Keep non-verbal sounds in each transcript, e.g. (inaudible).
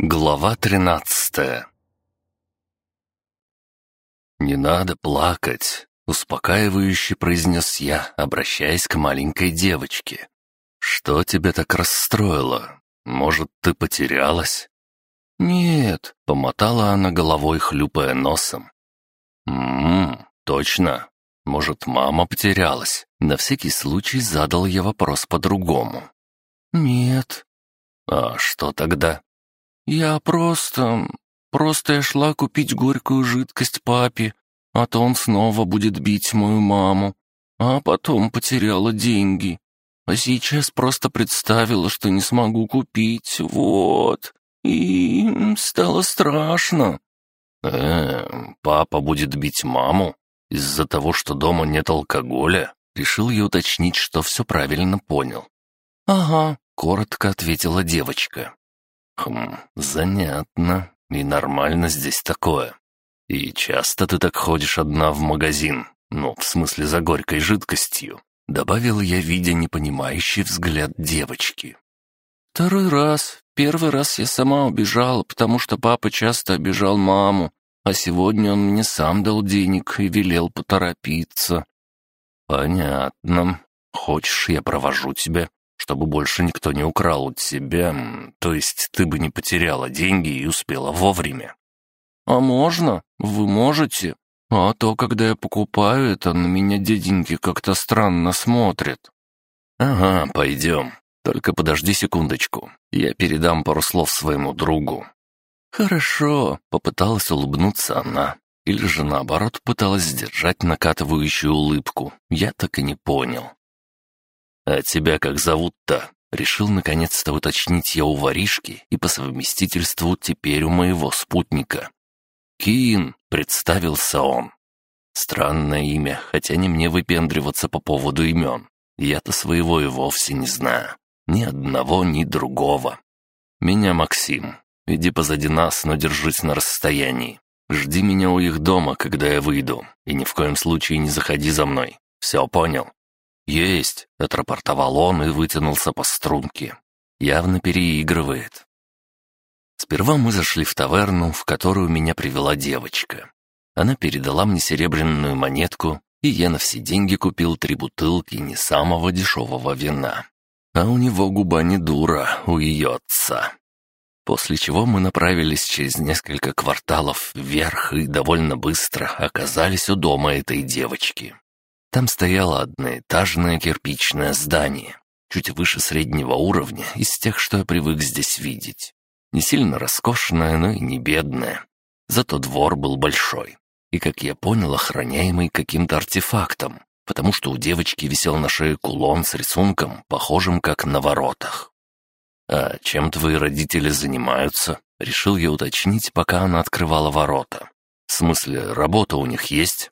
Глава тринадцатая «Не надо плакать», — успокаивающе произнес я, обращаясь к маленькой девочке. «Что тебя так расстроило? Может, ты потерялась?» «Нет», — помотала она головой, хлюпая носом. «Ммм, точно. Может, мама потерялась?» На всякий случай задал я вопрос по-другому. «Нет». «А что тогда?» «Я просто... просто я шла купить горькую жидкость папе, а то он снова будет бить мою маму, а потом потеряла деньги. А сейчас просто представила, что не смогу купить, вот. И стало страшно». «Э, папа будет бить маму? Из-за того, что дома нет алкоголя?» Решил я уточнить, что все правильно понял. «Ага», — коротко ответила девочка. «Хм, занятно. И нормально здесь такое. И часто ты так ходишь одна в магазин? Ну, в смысле, за горькой жидкостью?» Добавил я, видя непонимающий взгляд девочки. «Второй раз. Первый раз я сама убежала, потому что папа часто обижал маму, а сегодня он мне сам дал денег и велел поторопиться». «Понятно. Хочешь, я провожу тебя?» Чтобы больше никто не украл у тебя, то есть ты бы не потеряла деньги и успела вовремя». «А можно? Вы можете? А то, когда я покупаю это, на меня деденьки как-то странно смотрят». «Ага, пойдем. Только подожди секундочку. Я передам пару слов своему другу». «Хорошо», — попыталась улыбнуться она. Или же наоборот пыталась сдержать накатывающую улыбку. Я так и не понял. «А тебя как зовут-то?» Решил наконец-то уточнить я у воришки и по совместительству теперь у моего спутника. «Кин», — представился он. Странное имя, хотя не мне выпендриваться по поводу имен. Я-то своего и вовсе не знаю. Ни одного, ни другого. Меня Максим. Иди позади нас, но держись на расстоянии. Жди меня у их дома, когда я выйду, и ни в коем случае не заходи за мной. Все понял?» «Есть», — отрапортовал он и вытянулся по струнке. Явно переигрывает. Сперва мы зашли в таверну, в которую меня привела девочка. Она передала мне серебряную монетку, и я на все деньги купил три бутылки не самого дешевого вина. А у него губа не дура, у ее отца. После чего мы направились через несколько кварталов вверх и довольно быстро оказались у дома этой девочки. Там стояло одноэтажное кирпичное здание, чуть выше среднего уровня из тех, что я привык здесь видеть. Не сильно роскошное, но и не бедное. Зато двор был большой. И, как я понял, охраняемый каким-то артефактом, потому что у девочки висел на шее кулон с рисунком, похожим как на воротах. «А чем твои родители занимаются?» — решил я уточнить, пока она открывала ворота. «В смысле, работа у них есть?»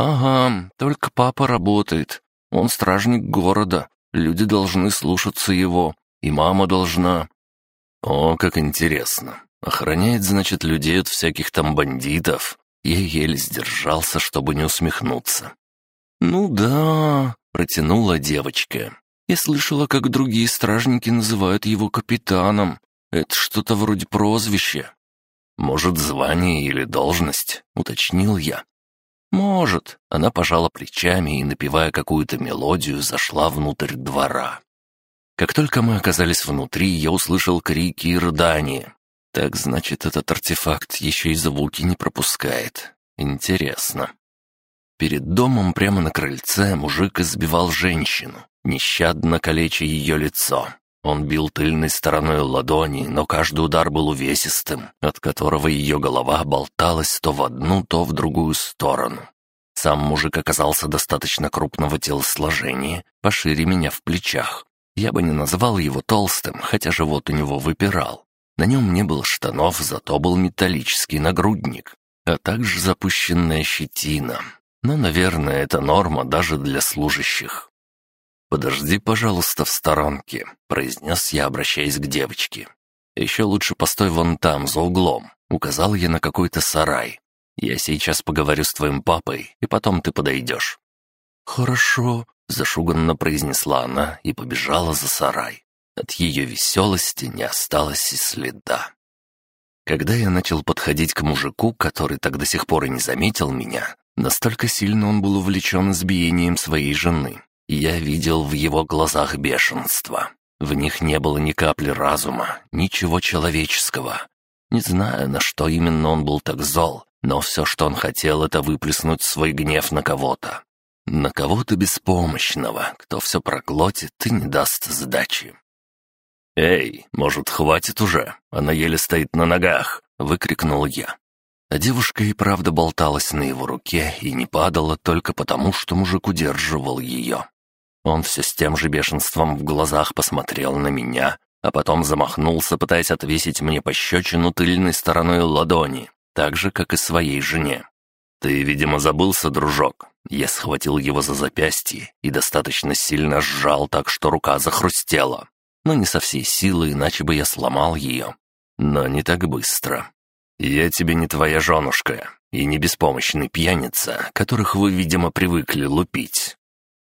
«Ага, только папа работает. Он стражник города. Люди должны слушаться его. И мама должна». «О, как интересно. Охраняет, значит, людей от всяких там бандитов». Я еле сдержался, чтобы не усмехнуться. «Ну да», — протянула девочка. «Я слышала, как другие стражники называют его капитаном. Это что-то вроде прозвища». «Может, звание или должность?» — уточнил я. «Может». Она пожала плечами и, напевая какую-то мелодию, зашла внутрь двора. Как только мы оказались внутри, я услышал крики и рыдания. Так значит, этот артефакт еще и звуки не пропускает. Интересно. Перед домом прямо на крыльце мужик избивал женщину, нещадно калеча ее лицо. Он бил тыльной стороной ладони, но каждый удар был увесистым, от которого ее голова болталась то в одну, то в другую сторону. Сам мужик оказался достаточно крупного телосложения, пошире меня в плечах. Я бы не назвал его толстым, хотя живот у него выпирал. На нем не было штанов, зато был металлический нагрудник, а также запущенная щетина. Но, наверное, это норма даже для служащих. «Подожди, пожалуйста, в сторонке», — произнес я, обращаясь к девочке. «Еще лучше постой вон там, за углом», — указал я на какой-то сарай. «Я сейчас поговорю с твоим папой, и потом ты подойдешь». «Хорошо», — зашуганно произнесла она и побежала за сарай. От ее веселости не осталось и следа. Когда я начал подходить к мужику, который так до сих пор и не заметил меня, настолько сильно он был увлечен избиением своей жены. Я видел в его глазах бешенство. В них не было ни капли разума, ничего человеческого. Не знаю, на что именно он был так зол, но все, что он хотел, это выплеснуть свой гнев на кого-то. На кого-то беспомощного, кто все проглотит и не даст сдачи. «Эй, может, хватит уже? Она еле стоит на ногах!» — выкрикнул я. А девушка и правда болталась на его руке и не падала только потому, что мужик удерживал ее. Он все с тем же бешенством в глазах посмотрел на меня, а потом замахнулся, пытаясь отвесить мне пощечину тыльной стороной ладони, так же, как и своей жене. «Ты, видимо, забылся, дружок». Я схватил его за запястье и достаточно сильно сжал так, что рука захрустела но не со всей силы, иначе бы я сломал ее. Но не так быстро. Я тебе не твоя женушка и не беспомощный пьяница, которых вы, видимо, привыкли лупить.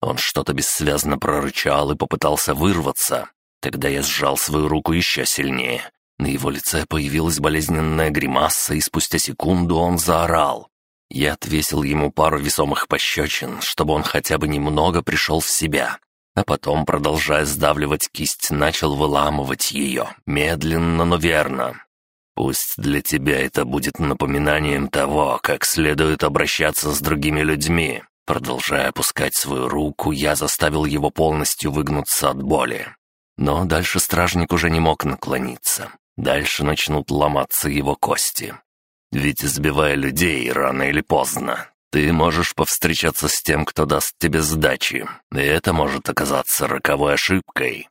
Он что-то бессвязно прорычал и попытался вырваться. Тогда я сжал свою руку еще сильнее. На его лице появилась болезненная гримаса, и спустя секунду он заорал. Я отвесил ему пару весомых пощечин, чтобы он хотя бы немного пришел в себя, а потом, продолжая сдавливать кисть, начал выламывать ее, медленно, но верно. Пусть для тебя это будет напоминанием того, как следует обращаться с другими людьми. Продолжая опускать свою руку, я заставил его полностью выгнуться от боли. Но дальше стражник уже не мог наклониться. Дальше начнут ломаться его кости. Ведь избивая людей рано или поздно, ты можешь повстречаться с тем, кто даст тебе сдачи, и это может оказаться роковой ошибкой».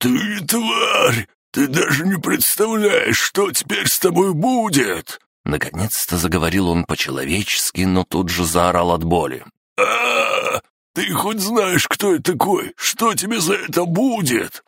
«Ты тварь! Ты даже не представляешь, что теперь с тобой будет!» Наконец-то заговорил он по-человечески, но тут же заорал от боли. А, Ты хоть знаешь, кто я такой? Что тебе за это будет?»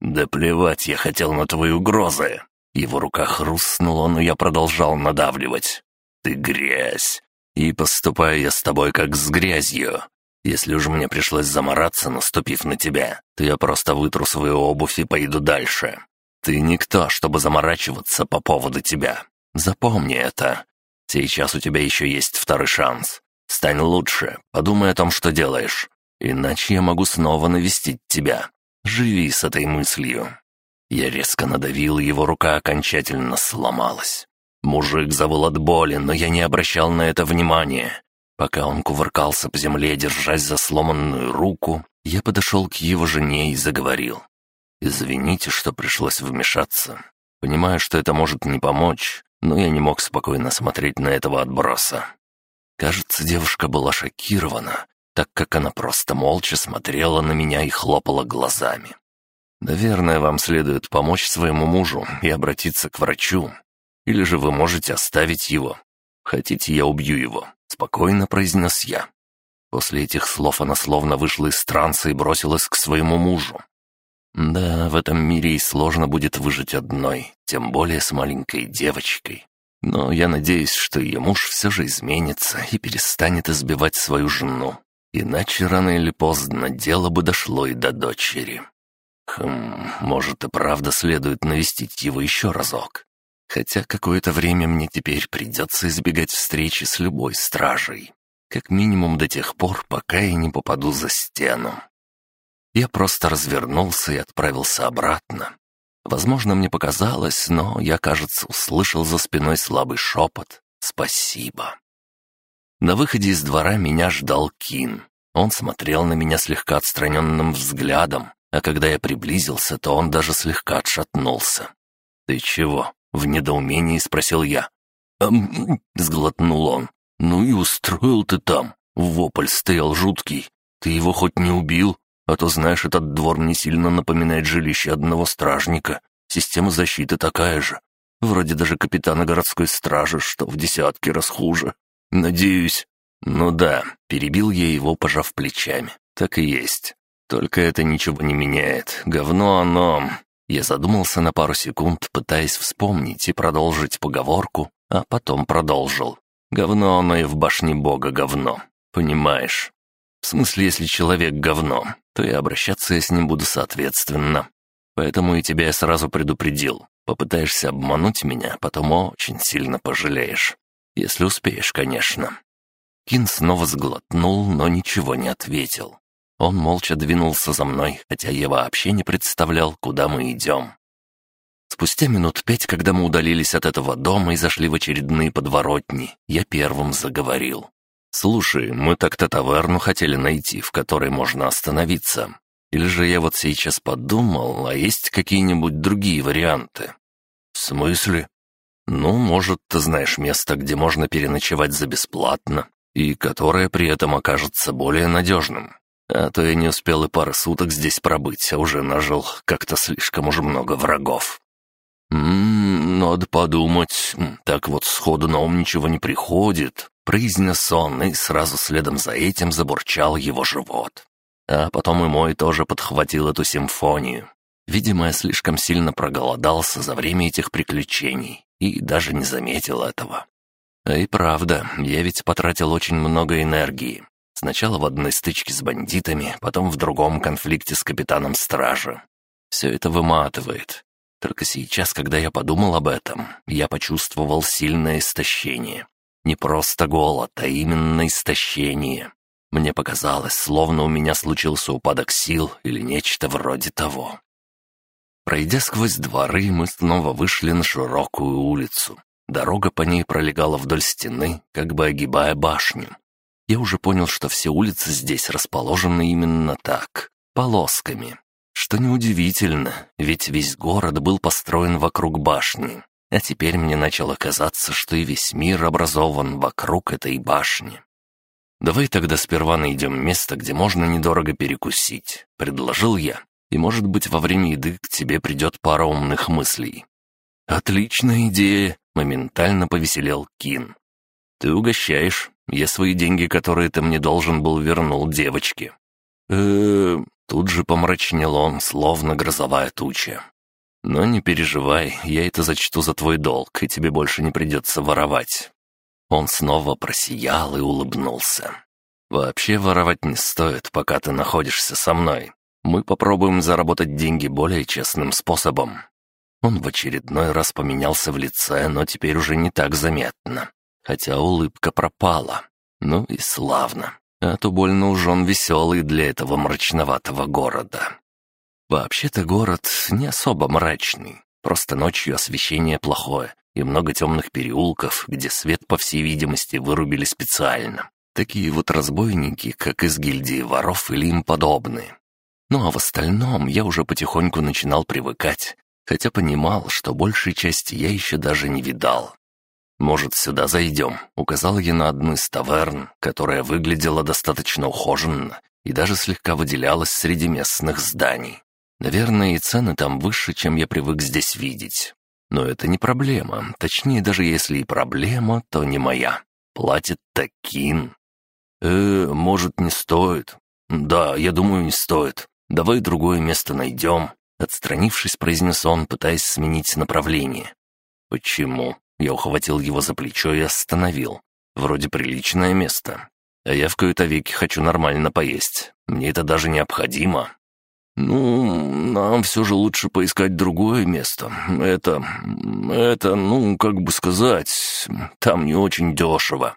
«Да плевать я хотел на твои угрозы!» Его рука хрустнула, но я продолжал надавливать. «Ты грязь! И поступаю я с тобой как с грязью. Если уж мне пришлось замораться, наступив на тебя, то я просто вытру свою обувь и пойду дальше. Ты никто, чтобы заморачиваться по поводу тебя. Запомни это. Сейчас у тебя еще есть второй шанс. Стань лучше, подумай о том, что делаешь. Иначе я могу снова навестить тебя. Живи с этой мыслью». Я резко надавил, его рука окончательно сломалась. Мужик завыл от боли, но я не обращал на это внимания. Пока он кувыркался по земле, держась за сломанную руку, я подошел к его жене и заговорил. «Извините, что пришлось вмешаться. Понимаю, что это может не помочь, но я не мог спокойно смотреть на этого отброса». Кажется, девушка была шокирована, так как она просто молча смотрела на меня и хлопала глазами. «Наверное, вам следует помочь своему мужу и обратиться к врачу. Или же вы можете оставить его. Хотите, я убью его?» — спокойно произнес я. После этих слов она словно вышла из транса и бросилась к своему мужу. Да, в этом мире ей сложно будет выжить одной, тем более с маленькой девочкой. Но я надеюсь, что ее муж все же изменится и перестанет избивать свою жену. Иначе рано или поздно дело бы дошло и до дочери. Хм, может и правда следует навестить его еще разок. Хотя какое-то время мне теперь придется избегать встречи с любой стражей. Как минимум до тех пор, пока я не попаду за стену. Я просто развернулся и отправился обратно. Возможно, мне показалось, но я, кажется, услышал за спиной слабый шепот «Спасибо». На выходе из двора меня ждал Кин. Он смотрел на меня слегка отстраненным взглядом, а когда я приблизился, то он даже слегка отшатнулся. «Ты чего?» В недоумении спросил я. «Ам...» — сглотнул он. «Ну и устроил ты там. Вопль стоял жуткий. Ты его хоть не убил? А то, знаешь, этот двор мне сильно напоминает жилище одного стражника. Система защиты такая же. Вроде даже капитана городской стражи, что в десятки раз хуже. Надеюсь...» «Ну да», — перебил я его, пожав плечами. «Так и есть. Только это ничего не меняет. Говно оно. Я задумался на пару секунд, пытаясь вспомнить и продолжить поговорку, а потом продолжил. Говно оно и в башне бога говно. Понимаешь? В смысле, если человек говно, то и обращаться я с ним буду соответственно. Поэтому и тебя я сразу предупредил. Попытаешься обмануть меня, потом очень сильно пожалеешь. Если успеешь, конечно». Кин снова сглотнул, но ничего не ответил. Он молча двинулся за мной, хотя я вообще не представлял, куда мы идем. Спустя минут пять, когда мы удалились от этого дома и зашли в очередные подворотни, я первым заговорил. «Слушай, мы так-то таверну хотели найти, в которой можно остановиться. Или же я вот сейчас подумал, а есть какие-нибудь другие варианты?» «В смысле?» «Ну, может, ты знаешь место, где можно переночевать за бесплатно, и которое при этом окажется более надежным. А то я не успел и пары суток здесь пробыть, а уже нажил как-то слишком уж много врагов». «М-м, надо подумать. Так вот сходу на ум ничего не приходит», — произнес он, и сразу следом за этим забурчал его живот. А потом и мой тоже подхватил эту симфонию. Видимо, я слишком сильно проголодался за время этих приключений и даже не заметил этого. А и правда, я ведь потратил очень много энергии. Сначала в одной стычке с бандитами, потом в другом конфликте с капитаном стражи. Все это выматывает. Только сейчас, когда я подумал об этом, я почувствовал сильное истощение. Не просто голод, а именно истощение. Мне показалось, словно у меня случился упадок сил или нечто вроде того. Пройдя сквозь дворы, мы снова вышли на широкую улицу. Дорога по ней пролегала вдоль стены, как бы огибая башню. Я уже понял, что все улицы здесь расположены именно так, полосками. Что неудивительно, ведь весь город был построен вокруг башни. А теперь мне начало казаться, что и весь мир образован вокруг этой башни. «Давай тогда сперва найдем место, где можно недорого перекусить», — предложил я. «И, может быть, во время еды к тебе придет пара умных мыслей». «Отличная идея», — моментально повеселел Кин. «Ты угощаешь. Я свои деньги, которые ты мне должен был, вернул девочке». «Э-э...» Тут же помрачнел он, словно грозовая туча. «Но не переживай, я это зачту за твой долг, и тебе больше не придется воровать. Он снова просиял и улыбнулся. «Вообще воровать не стоит, пока ты находишься со мной. Мы попробуем заработать деньги более честным способом». Он в очередной раз поменялся в лице, но теперь уже не так заметно. Хотя улыбка пропала. Ну и славно. А то больно уж он веселый для этого мрачноватого города. Вообще-то город не особо мрачный. Просто ночью освещение плохое, и много темных переулков, где свет, по всей видимости, вырубили специально. Такие вот разбойники, как из гильдии воров или им подобные. Ну а в остальном я уже потихоньку начинал привыкать, хотя понимал, что большей части я еще даже не видал. «Может, сюда зайдем?» — указал я на одну из таверн, которая выглядела достаточно ухоженно и даже слегка выделялась среди местных зданий. Наверное, и цены там выше, чем я привык здесь видеть. Но это не проблема. Точнее, даже если и проблема, то не моя. Платит Такин. «Э, может, не стоит?» «Да, я думаю, не стоит. Давай другое место найдем». Отстранившись, произнес он, пытаясь сменить направление. «Почему?» Я ухватил его за плечо и остановил. «Вроде приличное место. А я в кои-то веки хочу нормально поесть. Мне это даже необходимо». «Ну, нам все же лучше поискать другое место. Это... это, ну, как бы сказать, там не очень дешево».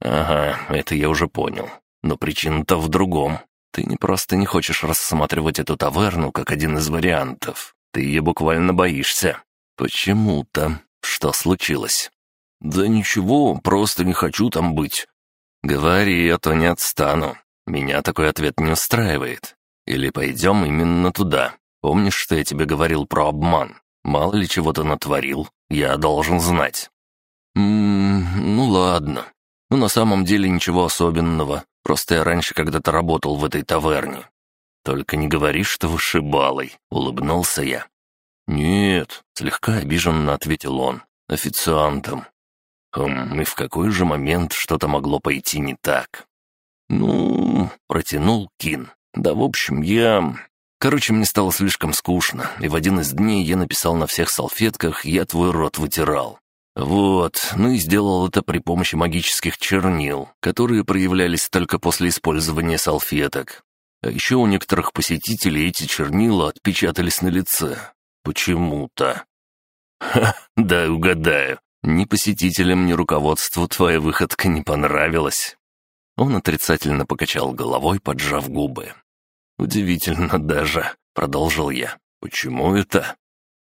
«Ага, это я уже понял. Но причина-то в другом. Ты не просто не хочешь рассматривать эту таверну как один из вариантов. Ты ее буквально боишься. Почему-то. Что случилось?» «Да ничего, просто не хочу там быть». «Говори, а то не отстану. Меня такой ответ не устраивает. Или пойдем именно туда. Помнишь, что я тебе говорил про обман? Мало ли чего ты натворил, я должен знать». «Ммм, ну ладно. Ну на самом деле ничего особенного. Просто я раньше когда-то работал в этой таверне». «Только не говори, что вышибалой», — улыбнулся я. «Нет», — слегка обиженно ответил он, — «официантом». «Хм, и в какой же момент что-то могло пойти не так?» «Ну...» — протянул Кин. Да, в общем, я... Короче, мне стало слишком скучно, и в один из дней я написал на всех салфетках «Я твой рот вытирал». Вот, ну и сделал это при помощи магических чернил, которые проявлялись только после использования салфеток. А еще у некоторых посетителей эти чернила отпечатались на лице. Почему-то. Ха, да угадаю. Ни посетителям, ни руководству твоя выходка не понравилась. Он отрицательно покачал головой, поджав губы. «Удивительно даже», — продолжил я. «Почему это?»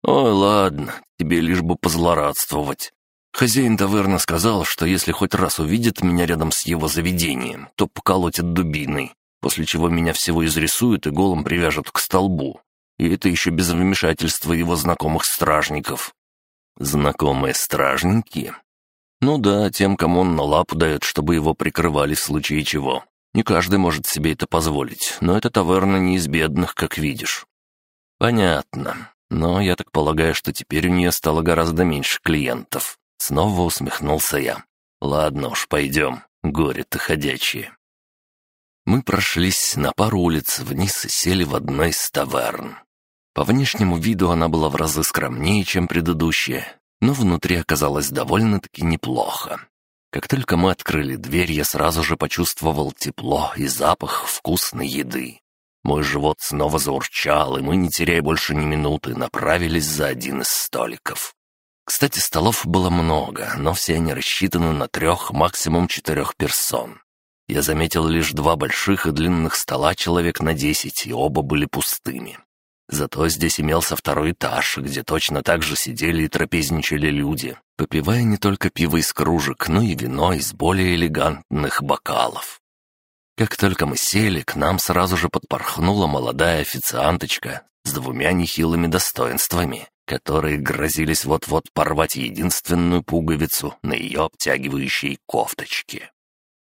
«Ой, ладно, тебе лишь бы позлорадствовать. Хозяин таверны сказал, что если хоть раз увидит меня рядом с его заведением, то поколотит дубиной, после чего меня всего изрисуют и голым привяжут к столбу. И это еще без вмешательства его знакомых стражников. Знакомые стражники? Ну да, тем, кому он на лапу дает, чтобы его прикрывали в случае чего. Не каждый может себе это позволить, но эта таверна не из бедных, как видишь. Понятно. Но я так полагаю, что теперь у нее стало гораздо меньше клиентов. Снова усмехнулся я. Ладно уж, пойдем, горе-то ходячие. Мы прошлись на пару улиц вниз и сели в одной из таверн. По внешнему виду она была в разы скромнее, чем предыдущая, но внутри оказалось довольно-таки неплохо. Как только мы открыли дверь, я сразу же почувствовал тепло и запах вкусной еды. Мой живот снова заурчал, и мы, не теряя больше ни минуты, направились за один из столиков. Кстати, столов было много, но все они рассчитаны на трех, максимум четырех персон. Я заметил лишь два больших и длинных стола человек на десять, и оба были пустыми. Зато здесь имелся второй этаж, где точно так же сидели и трапезничали люди, попивая не только пиво из кружек, но и вино из более элегантных бокалов. Как только мы сели, к нам сразу же подпорхнула молодая официанточка с двумя нехилыми достоинствами, которые грозились вот-вот порвать единственную пуговицу на ее обтягивающей кофточке.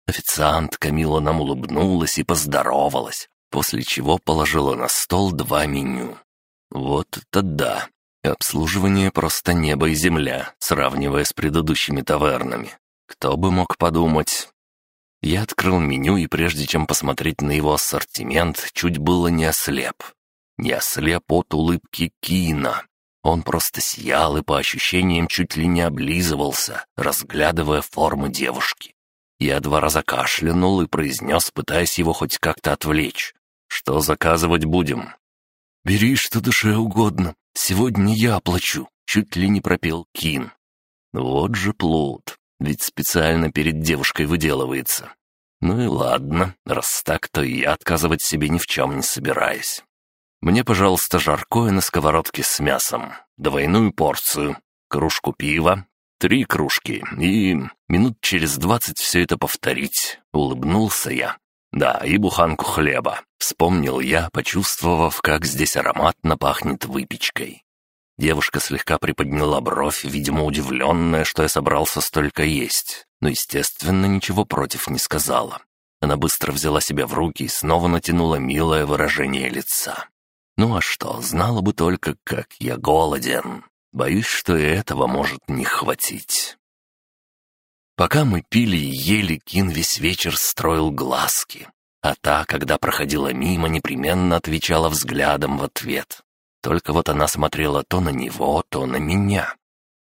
Официантка мило нам улыбнулась и поздоровалась, после чего положила на стол два меню. Вот это да! Обслуживание просто небо и земля, сравнивая с предыдущими тавернами. Кто бы мог подумать, я открыл меню и прежде чем посмотреть на его ассортимент, чуть было не ослеп. Не ослеп от улыбки Кина. Он просто сиял и по ощущениям чуть ли не облизывался, разглядывая форму девушки. Я два раза кашлянул и произнес, пытаясь его хоть как-то отвлечь. «Что заказывать будем?» «Бери, что душе угодно. Сегодня я оплачу», — чуть ли не пропел Кин. Вот же плут ведь специально перед девушкой выделывается. Ну и ладно, раз так, то и я отказывать себе ни в чем не собираюсь. Мне, пожалуйста, жаркое на сковородке с мясом, двойную порцию, кружку пива, три кружки и минут через двадцать все это повторить. Улыбнулся я. Да, и буханку хлеба. Вспомнил я, почувствовав, как здесь ароматно пахнет выпечкой. Девушка слегка приподняла бровь, видимо, удивленная, что я собрался столько есть, но, естественно, ничего против не сказала. Она быстро взяла себя в руки и снова натянула милое выражение лица. Ну а что, знала бы только, как я голоден. Боюсь, что и этого может не хватить. Пока мы пили и ели, Кин весь вечер строил глазки, а та, когда проходила мимо, непременно отвечала взглядом в ответ. Только вот она смотрела то на него, то на меня.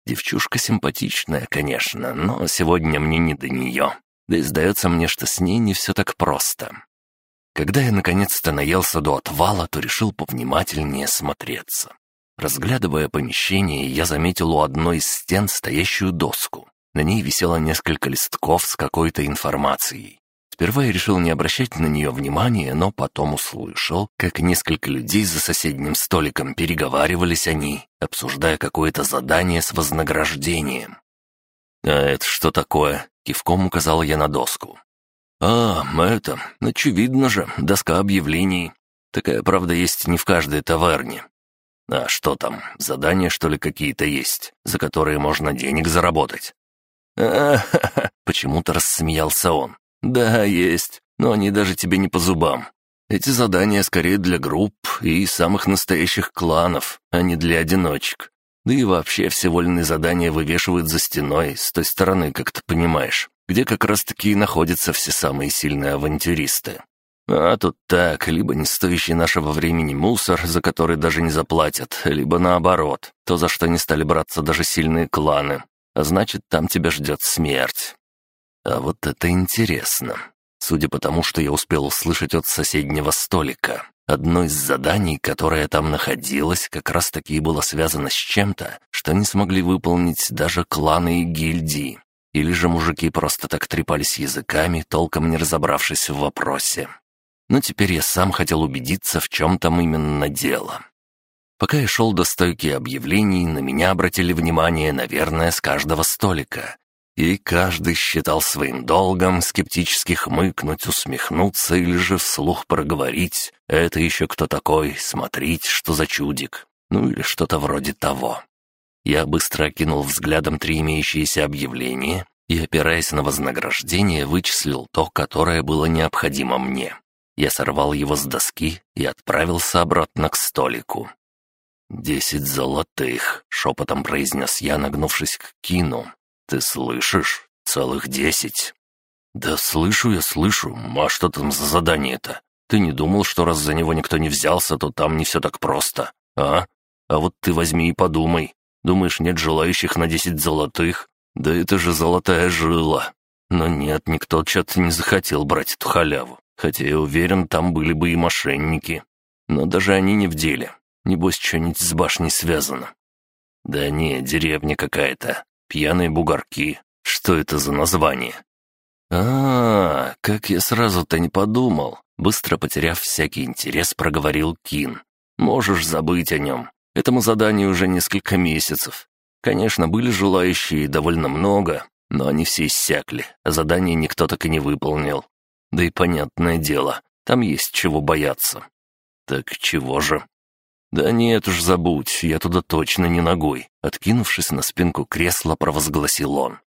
Девчушка симпатичная, конечно, но сегодня мне не до нее. Да и сдается мне, что с ней не все так просто. Когда я наконец-то наелся до отвала, то решил повнимательнее смотреться. Разглядывая помещение, я заметил у одной из стен стоящую доску. На ней висело несколько листков с какой-то информацией. Сперва я решил не обращать на нее внимания, но потом услышал, как несколько людей за соседним столиком переговаривались о ней, обсуждая какое-то задание с вознаграждением. «А это что такое?» — кивком указал я на доску. «А, это, очевидно же, доска объявлений. Такая, правда, есть не в каждой таверне. А что там, задания, что ли, какие-то есть, за которые можно денег заработать?» (laughs) Почему-то рассмеялся он. «Да, есть, но они даже тебе не по зубам. Эти задания скорее для групп и самых настоящих кланов, а не для одиночек. Да и вообще все вольные задания вывешивают за стеной, с той стороны, как ты понимаешь, где как раз-таки и находятся все самые сильные авантюристы. А тут так, либо не стоящий нашего времени мусор, за который даже не заплатят, либо наоборот, то, за что не стали браться даже сильные кланы. А значит, там тебя ждет смерть. А вот это интересно. Судя по тому, что я успел услышать от соседнего столика, Одно из заданий, которое там находилось, как раз-таки было связано с чем-то, что не смогли выполнить даже кланы и гильдии. Или же мужики просто так трепались языками, толком не разобравшись в вопросе. Но теперь я сам хотел убедиться, в чем там именно дело. Пока я шел до стойки объявлений, на меня обратили внимание, наверное, с каждого столика. И каждый считал своим долгом скептически хмыкнуть, усмехнуться или же вслух проговорить «Это еще кто такой? Смотрите, что за чудик!» Ну или что-то вроде того. Я быстро окинул взглядом три имеющиеся объявления и, опираясь на вознаграждение, вычислил то, которое было необходимо мне. Я сорвал его с доски и отправился обратно к столику. «Десять золотых», — шепотом произнес я, нагнувшись к Кину. «Ты слышишь? Целых десять». «Да слышу я, слышу. А что там за задание-то? Ты не думал, что раз за него никто не взялся, то там не все так просто, а? А вот ты возьми и подумай. Думаешь, нет желающих на десять золотых? Да это же золотая жила. Но нет, никто что-то не захотел брать эту халяву. Хотя я уверен, там были бы и мошенники. Но даже они не в деле. Небось, что-нибудь с башней связано. Да не, деревня какая-то. Пьяные бугорки. Что это за название? А, как я сразу-то не подумал. Быстро потеряв всякий интерес, проговорил Кин. Можешь забыть о нем. Этому заданию уже несколько месяцев. Конечно, были желающие довольно много, но они все иссякли, а задание никто так и не выполнил. Да и понятное дело, там есть чего бояться. Так чего же? «Да нет уж, забудь, я туда точно не ногой», — откинувшись на спинку кресла, провозгласил он.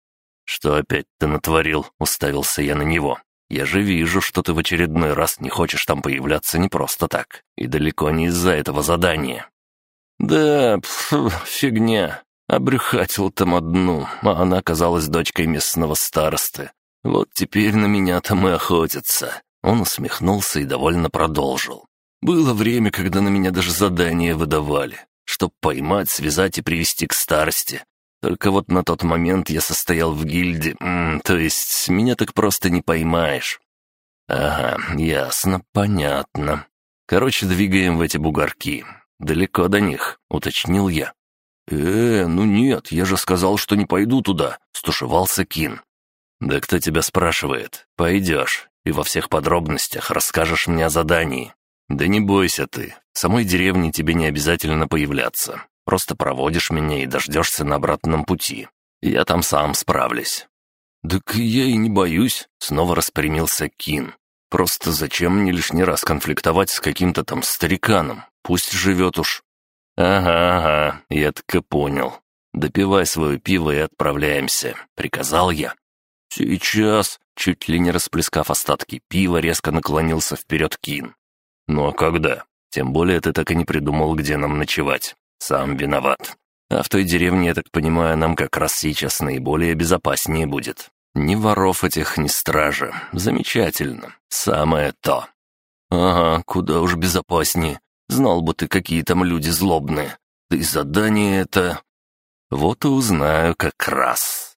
«Что опять ты натворил?» — уставился я на него. «Я же вижу, что ты в очередной раз не хочешь там появляться не просто так, и далеко не из-за этого задания». «Да, пф, фигня. Обрюхатил там одну, а она оказалась дочкой местного старосты. Вот теперь на меня там и охотятся». Он усмехнулся и довольно продолжил. Было время, когда на меня даже задания выдавали, чтоб поймать, связать и привести к старости. Только вот на тот момент я состоял в гильдии, м -м, то есть меня так просто не поймаешь. Ага, ясно, понятно. Короче, двигаем в эти бугорки. Далеко до них, уточнил я. «Э, ну нет, я же сказал, что не пойду туда», — стушевался Кин. «Да кто тебя спрашивает? Пойдешь, и во всех подробностях расскажешь мне о задании. «Да не бойся ты. В самой деревне тебе не обязательно появляться. Просто проводишь меня и дождешься на обратном пути. Я там сам справлюсь». «Так я и не боюсь», — снова распрямился Кин. «Просто зачем мне лишний раз конфликтовать с каким-то там стариканом? Пусть живет уж». «Ага, ага, я так и понял. Допивай свое пиво и отправляемся», — приказал я. «Сейчас», — чуть ли не расплескав остатки пива, резко наклонился вперед Кин. «Ну а когда? Тем более ты так и не придумал, где нам ночевать. Сам виноват. А в той деревне, я так понимаю, нам как раз сейчас наиболее безопаснее будет. Ни воров этих, ни стражи. Замечательно. Самое то». «Ага, куда уж безопаснее. Знал бы ты, какие там люди злобные. Да и задание это...» «Вот и узнаю как раз».